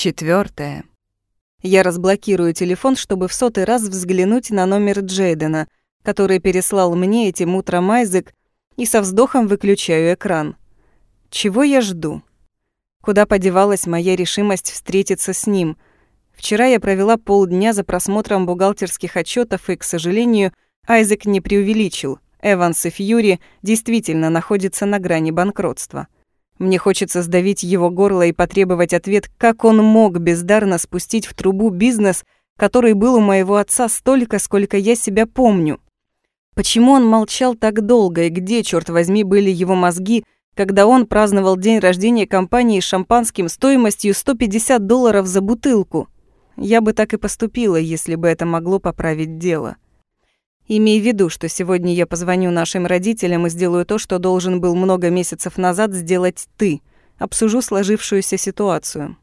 Четвертое. Я разблокирую телефон, чтобы в сотый раз взглянуть на номер Джейдена, который переслал мне этим утром Айзек, и со вздохом выключаю экран. Чего я жду? Куда подевалась моя решимость встретиться с ним? Вчера я провела полдня за просмотром бухгалтерских отчетов, и, к сожалению, Айзек не преувеличил. Эванс и Фьюри действительно находятся на грани банкротства. Мне хочется сдавить его горло и потребовать ответ, как он мог бездарно спустить в трубу бизнес, который был у моего отца столько, сколько я себя помню. Почему он молчал так долго и где, черт возьми, были его мозги, когда он праздновал день рождения компании шампанским стоимостью 150 долларов за бутылку? Я бы так и поступила, если бы это могло поправить дело. Имей в виду, что сегодня я позвоню нашим родителям и сделаю то, что должен был много месяцев назад сделать ты. Обсужу сложившуюся ситуацию.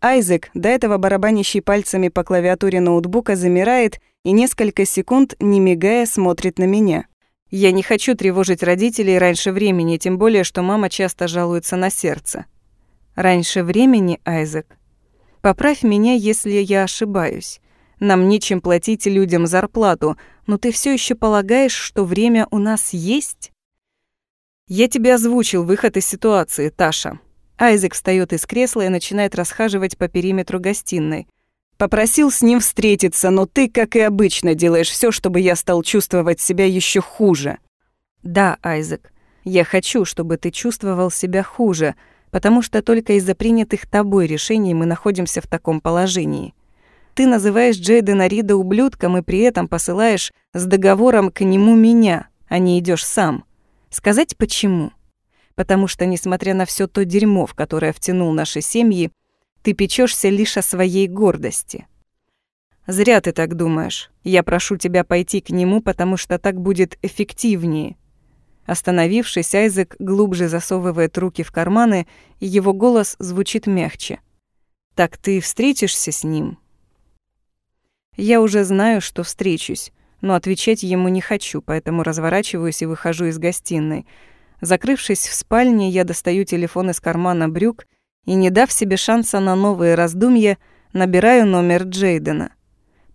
Айзек, до этого барабанящий пальцами по клавиатуре ноутбука, замирает и несколько секунд, не мигая, смотрит на меня. Я не хочу тревожить родителей раньше времени, тем более, что мама часто жалуется на сердце. Раньше времени, Айзек? Поправь меня, если я ошибаюсь. Нам нечем платить людям зарплату, но ты все еще полагаешь, что время у нас есть? Я тебе озвучил выход из ситуации, Таша. Айзек встает из кресла и начинает расхаживать по периметру гостиной. Попросил с ним встретиться, но ты, как и обычно, делаешь все, чтобы я стал чувствовать себя еще хуже. Да, Айзек, я хочу, чтобы ты чувствовал себя хуже, потому что только из-за принятых тобой решений мы находимся в таком положении. Ты называешь Джейдена Рида ублюдком и при этом посылаешь с договором к нему меня, а не идешь сам. Сказать почему? Потому что, несмотря на все то дерьмо, в которое втянул наши семьи, ты печешься лишь о своей гордости. Зря ты так думаешь. Я прошу тебя пойти к нему, потому что так будет эффективнее. Остановившись, Айзек глубже засовывает руки в карманы, и его голос звучит мягче. «Так ты встретишься с ним?» Я уже знаю, что встречусь, но отвечать ему не хочу, поэтому разворачиваюсь и выхожу из гостиной. Закрывшись в спальне, я достаю телефон из кармана брюк и, не дав себе шанса на новые раздумья, набираю номер Джейдена.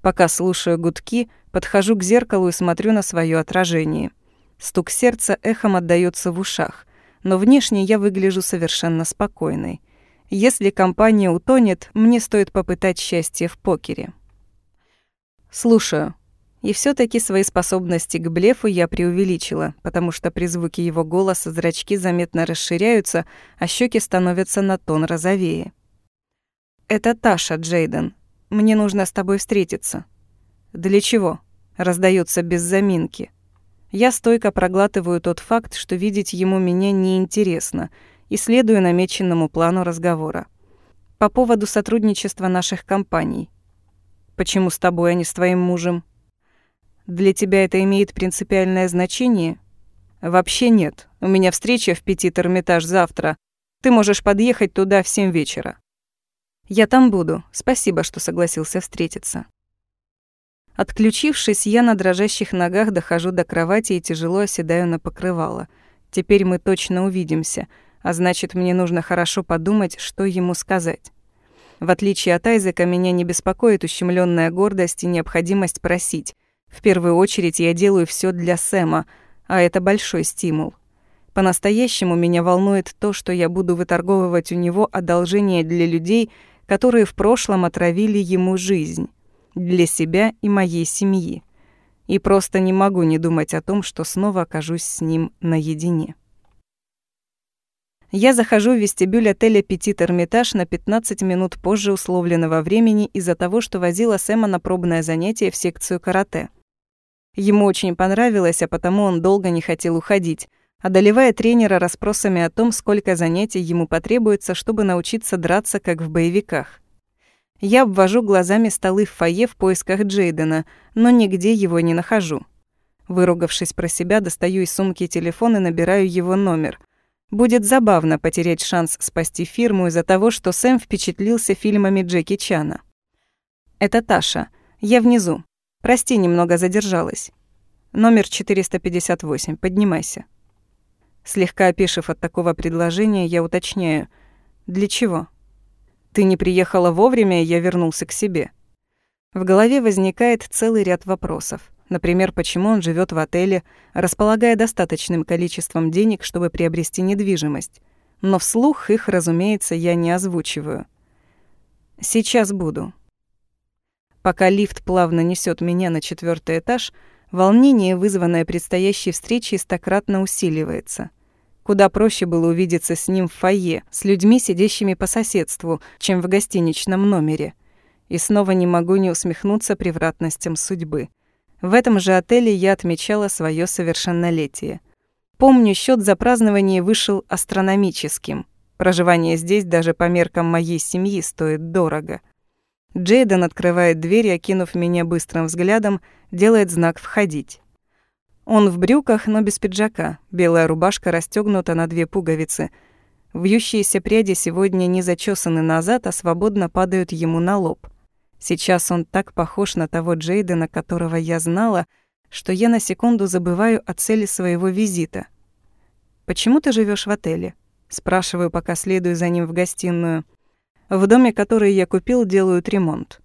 Пока слушаю гудки, подхожу к зеркалу и смотрю на свое отражение. Стук сердца эхом отдаётся в ушах, но внешне я выгляжу совершенно спокойной. Если компания утонет, мне стоит попытать счастье в покере. «Слушаю». И все таки свои способности к блефу я преувеличила, потому что при звуке его голоса зрачки заметно расширяются, а щеки становятся на тон розовее. «Это Таша, Джейден. Мне нужно с тобой встретиться». «Для чего?» — раздается без заминки. Я стойко проглатываю тот факт, что видеть ему меня неинтересно, и следую намеченному плану разговора. По поводу сотрудничества наших компаний. Почему с тобой, а не с твоим мужем? Для тебя это имеет принципиальное значение? Вообще нет. У меня встреча в Петит Эрмитаж завтра. Ты можешь подъехать туда в семь вечера. Я там буду. Спасибо, что согласился встретиться. Отключившись, я на дрожащих ногах дохожу до кровати и тяжело оседаю на покрывало. Теперь мы точно увидимся, а значит, мне нужно хорошо подумать, что ему сказать. В отличие от Айзека, меня не беспокоит ущемленная гордость и необходимость просить. В первую очередь я делаю все для Сэма, а это большой стимул. По-настоящему меня волнует то, что я буду выторговывать у него одолжение для людей, которые в прошлом отравили ему жизнь. Для себя и моей семьи. И просто не могу не думать о том, что снова окажусь с ним наедине. Я захожу в вестибюль отеля «Петит Эрмитаж» на 15 минут позже условленного времени из-за того, что возила Сэма на пробное занятие в секцию карате. Ему очень понравилось, а потому он долго не хотел уходить, одолевая тренера расспросами о том, сколько занятий ему потребуется, чтобы научиться драться, как в боевиках. Я обвожу глазами столы в фойе в поисках Джейдена, но нигде его не нахожу. Выругавшись про себя, достаю из сумки телефон и набираю его номер. Будет забавно потерять шанс спасти фирму из-за того, что Сэм впечатлился фильмами Джеки Чана. «Это Таша. Я внизу. Прости, немного задержалась. Номер 458. Поднимайся». Слегка опешив от такого предложения, я уточняю. «Для чего?» Ты не приехала вовремя, и я вернулся к себе. В голове возникает целый ряд вопросов. Например, почему он живет в отеле, располагая достаточным количеством денег, чтобы приобрести недвижимость. Но вслух их, разумеется, я не озвучиваю. Сейчас буду. Пока лифт плавно несет меня на четвертый этаж, волнение, вызванное предстоящей встречей, стократно усиливается. Куда проще было увидеться с ним в фойе, с людьми, сидящими по соседству, чем в гостиничном номере. И снова не могу не усмехнуться превратностям судьбы. В этом же отеле я отмечала свое совершеннолетие. Помню, счет за празднование вышел астрономическим. Проживание здесь даже по меркам моей семьи стоит дорого. Джейден открывает дверь окинув меня быстрым взглядом, делает знак «Входить». Он в брюках, но без пиджака. Белая рубашка расстёгнута на две пуговицы. Вьющиеся пряди сегодня не зачесаны назад, а свободно падают ему на лоб. Сейчас он так похож на того Джейдена, которого я знала, что я на секунду забываю о цели своего визита. «Почему ты живешь в отеле?» Спрашиваю, пока следую за ним в гостиную. В доме, который я купил, делают ремонт.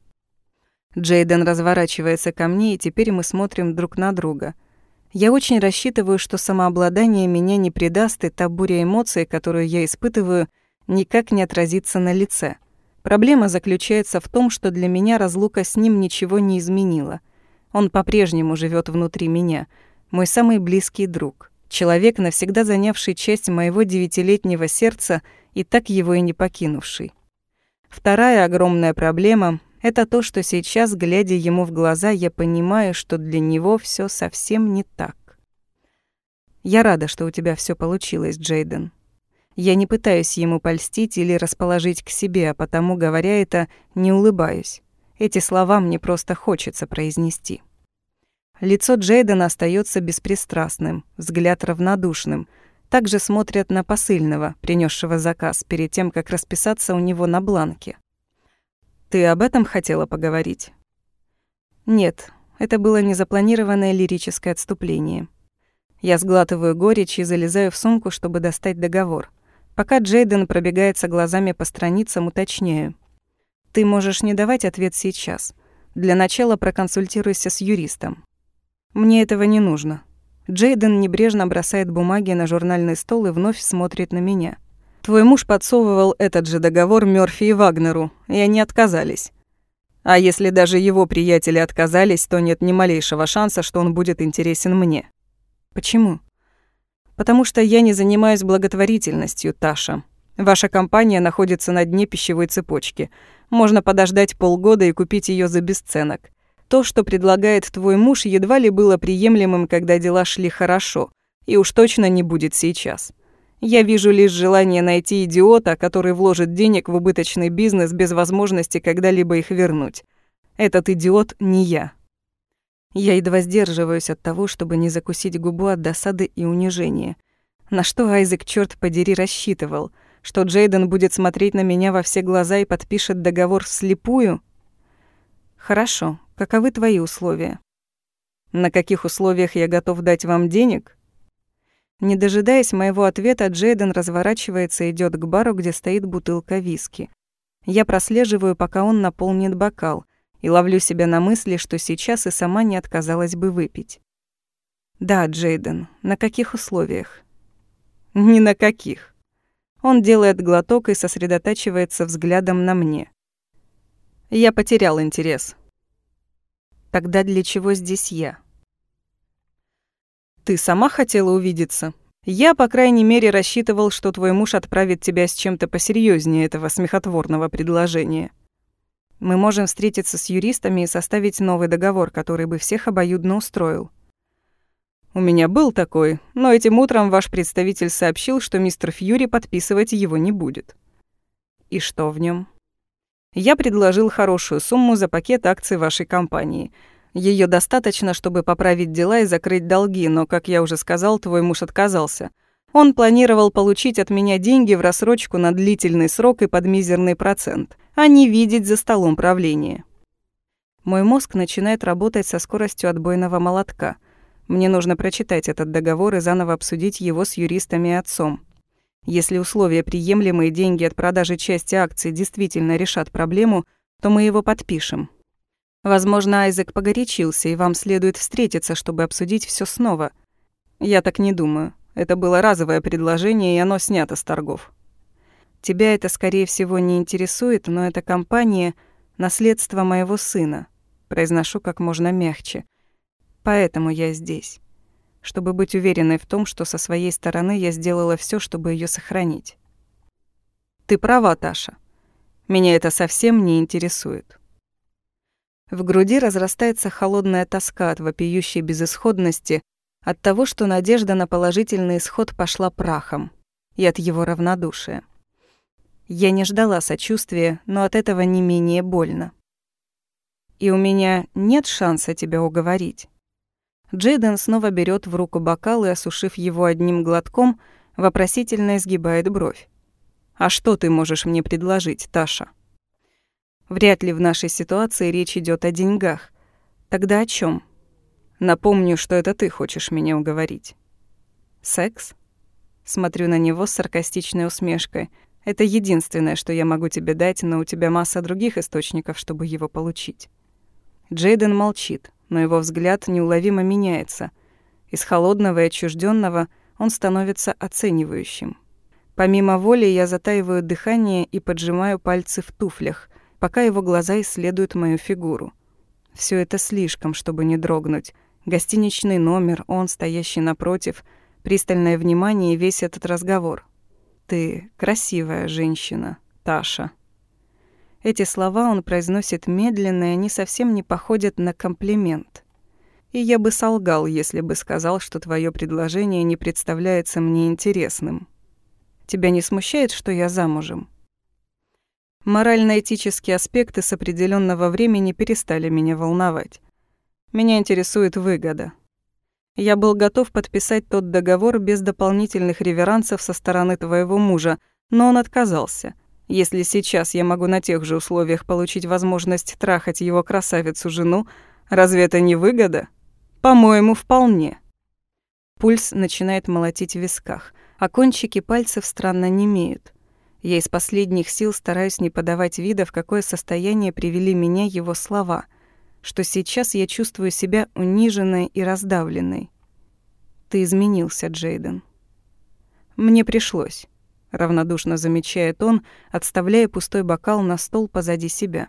Джейден разворачивается ко мне, и теперь мы смотрим друг на друга. Я очень рассчитываю, что самообладание меня не предаст, и та буря эмоций, которую я испытываю, никак не отразится на лице. Проблема заключается в том, что для меня разлука с ним ничего не изменила. Он по-прежнему живет внутри меня, мой самый близкий друг, человек, навсегда занявший часть моего девятилетнего сердца и так его и не покинувший. Вторая огромная проблема — это то, что сейчас, глядя ему в глаза, я понимаю, что для него все совсем не так. Я рада, что у тебя все получилось, Джейден. Я не пытаюсь ему польстить или расположить к себе, а потому, говоря это, не улыбаюсь. Эти слова мне просто хочется произнести. Лицо Джейдена остается беспристрастным, взгляд равнодушным. Также смотрят на посыльного, принесшего заказ, перед тем, как расписаться у него на бланке. «Ты об этом хотела поговорить?» «Нет, это было незапланированное лирическое отступление». Я сглатываю горечь и залезаю в сумку, чтобы достать договор — Пока Джейден пробегается глазами по страницам, уточняю. Ты можешь не давать ответ сейчас. Для начала проконсультируйся с юристом. Мне этого не нужно. Джейден небрежно бросает бумаги на журнальный стол и вновь смотрит на меня. Твой муж подсовывал этот же договор Мёрфи и Вагнеру, и они отказались. А если даже его приятели отказались, то нет ни малейшего шанса, что он будет интересен мне. Почему? Потому что я не занимаюсь благотворительностью, Таша. Ваша компания находится на дне пищевой цепочки. Можно подождать полгода и купить ее за бесценок. То, что предлагает твой муж, едва ли было приемлемым, когда дела шли хорошо, и уж точно не будет сейчас. Я вижу лишь желание найти идиота, который вложит денег в убыточный бизнес без возможности когда-либо их вернуть. Этот идиот не я. Я едва сдерживаюсь от того, чтобы не закусить губу от досады и унижения. На что Айзек, черт подери, рассчитывал? Что Джейден будет смотреть на меня во все глаза и подпишет договор вслепую? Хорошо. Каковы твои условия? На каких условиях я готов дать вам денег? Не дожидаясь моего ответа, Джейден разворачивается и идет к бару, где стоит бутылка виски. Я прослеживаю, пока он наполнит бокал, и ловлю себя на мысли, что сейчас и сама не отказалась бы выпить. Да, Джейден, на каких условиях? Ни на каких. Он делает глоток и сосредотачивается взглядом на мне. Я потерял интерес. Тогда для чего здесь я? Ты сама хотела увидеться? Я, по крайней мере, рассчитывал, что твой муж отправит тебя с чем-то посерьезнее этого смехотворного предложения. Мы можем встретиться с юристами и составить новый договор, который бы всех обоюдно устроил. У меня был такой, но этим утром ваш представитель сообщил, что мистер Фьюри подписывать его не будет. И что в нем? Я предложил хорошую сумму за пакет акций вашей компании. Ее достаточно, чтобы поправить дела и закрыть долги, но, как я уже сказал, твой муж отказался. Он планировал получить от меня деньги в рассрочку на длительный срок и под мизерный процент а не видеть за столом правления. Мой мозг начинает работать со скоростью отбойного молотка. Мне нужно прочитать этот договор и заново обсудить его с юристами и отцом. Если условия приемлемые деньги от продажи части акций действительно решат проблему, то мы его подпишем. Возможно, Айзек погорячился, и вам следует встретиться, чтобы обсудить все снова. Я так не думаю. Это было разовое предложение, и оно снято с торгов. Тебя это, скорее всего, не интересует, но эта компания — наследство моего сына. Произношу как можно мягче. Поэтому я здесь. Чтобы быть уверенной в том, что со своей стороны я сделала все, чтобы ее сохранить. Ты права, Таша. Меня это совсем не интересует. В груди разрастается холодная тоска от вопиющей безысходности, от того, что надежда на положительный исход пошла прахом, и от его равнодушия. Я не ждала сочувствия, но от этого не менее больно. И у меня нет шанса тебя уговорить. Джейден снова берет в руку бокал и, осушив его одним глотком, вопросительно изгибает бровь. «А что ты можешь мне предложить, Таша?» Вряд ли в нашей ситуации речь идет о деньгах. Тогда о чем? Напомню, что это ты хочешь меня уговорить. Секс? Смотрю на него с саркастичной усмешкой. Это единственное, что я могу тебе дать, но у тебя масса других источников, чтобы его получить. Джейден молчит, но его взгляд неуловимо меняется. Из холодного и отчужденного он становится оценивающим. Помимо воли я затаиваю дыхание и поджимаю пальцы в туфлях, пока его глаза исследуют мою фигуру. Все это слишком, чтобы не дрогнуть. Гостиничный номер, он, стоящий напротив, пристальное внимание и весь этот разговор. «Ты красивая женщина, Таша». Эти слова он произносит медленно, и они совсем не походят на комплимент. И я бы солгал, если бы сказал, что твое предложение не представляется мне интересным. Тебя не смущает, что я замужем? Морально-этические аспекты с определенного времени перестали меня волновать. Меня интересует выгода. Я был готов подписать тот договор без дополнительных реверансов со стороны твоего мужа, но он отказался. Если сейчас я могу на тех же условиях получить возможность трахать его красавицу-жену, разве это не выгода? По-моему, вполне. Пульс начинает молотить в висках, а кончики пальцев странно немеют. Я из последних сил стараюсь не подавать вида, в какое состояние привели меня его слова, что сейчас я чувствую себя униженной и раздавленной. Ты изменился, Джейден. Мне пришлось, равнодушно замечает он, отставляя пустой бокал на стол позади себя.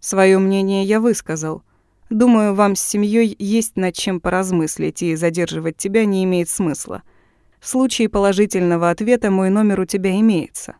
Своё мнение я высказал. Думаю, вам с семьей есть над чем поразмыслить, и задерживать тебя не имеет смысла. В случае положительного ответа мой номер у тебя имеется.